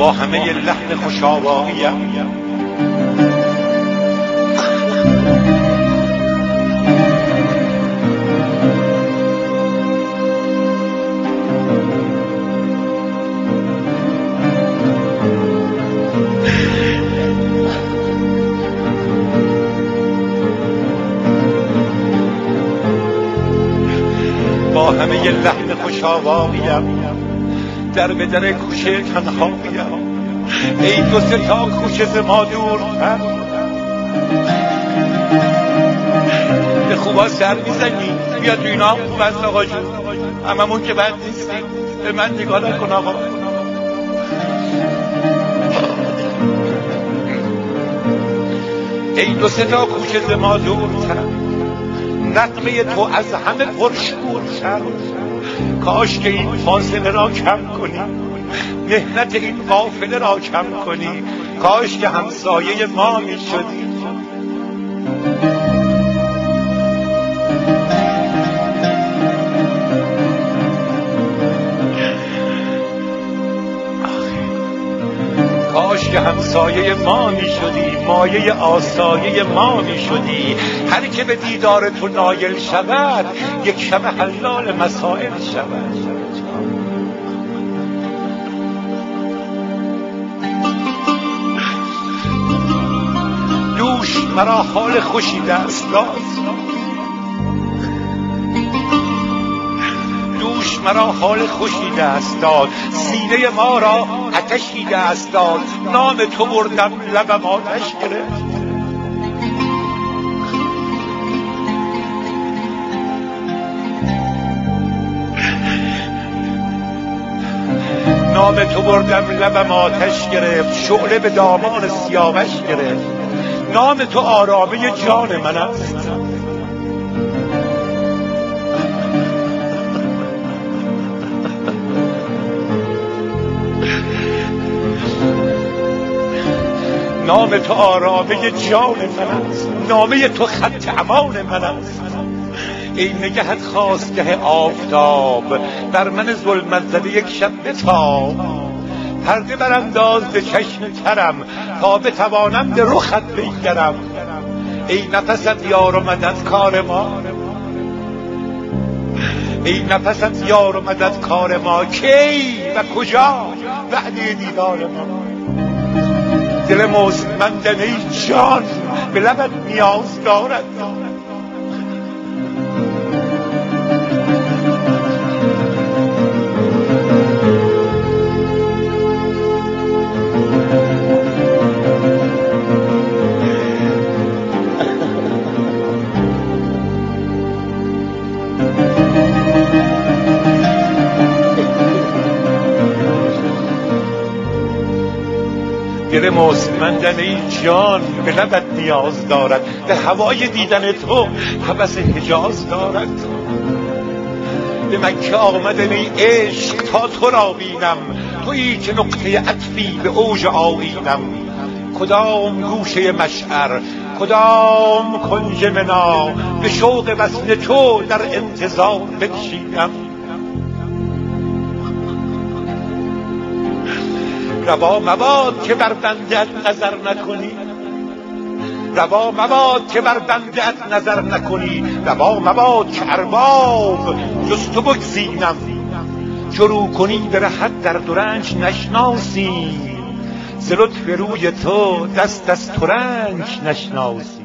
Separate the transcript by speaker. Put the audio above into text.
Speaker 1: با همه لحن خوش همه لحن خوش آواقیم در به در کوچه تنها بیم ای دو سه تا کوچه ز ما دورتر به خوبا سر می‌زنی. بیا تو اینا خوب است آقا جون. که بد نیستیم. به من نگاه نکن آقا. ای دو سه تا کوچه ما دورتر نقمه تو از همه پرشورتر کاش که این فاصله را کم کنی. مهنت این قافله را کم کنی. کاش که همسایه ما می شدی همسایه ما می شدی مایه آسایه ما می شدی هر که به دیدار تو نایل شود یک شب حلال مسائل شود. دوش مرا حال خوشی دست داد. دوش مرا حال خوشی دست داد. سینه ما را آتشی دست داد. نام تو بردم لبم آتش گرفت. نام تو بردم لبم آتش گرفت. شعله به دامان سیاوش گرفت. نام تو آرامه جان من است. نام تو آرامه جان من است. نامه تو خط امان من است. ای نگهت خواستگه آفتاب بر من ظلمت زده یک شب بتاب. پرده برانداز به چشم ترم تا بتوانم به رخت بنگرم ای نفست یار و مدد کار ما. ای نفست یار و مدد کار ما. کی و کجا؟ بعد دیدار ما. دل مستمندن ای جان به لبت نیاز دارد. دل مستمندن ای جان به لبت نیاز دارد به هوای دیدن تو حبس حجاز دارد. به مکه آمدن ای عشق تا تو را بینم تویی که نقطه عطفی به اوج آیینم. کدام گوشه مشعر کدام کنج منا به شوق وصل تو در انتظار بنشینم. روا مباد که بر بندت نظر نکنی. روا مباد که بر بندت نظر نکنی. روا مباد که ارباب جز تو بگزینم. شروع کنی به رحت در درنج نشناسی. ز لطف روی تو دست از ترنج نشناسی.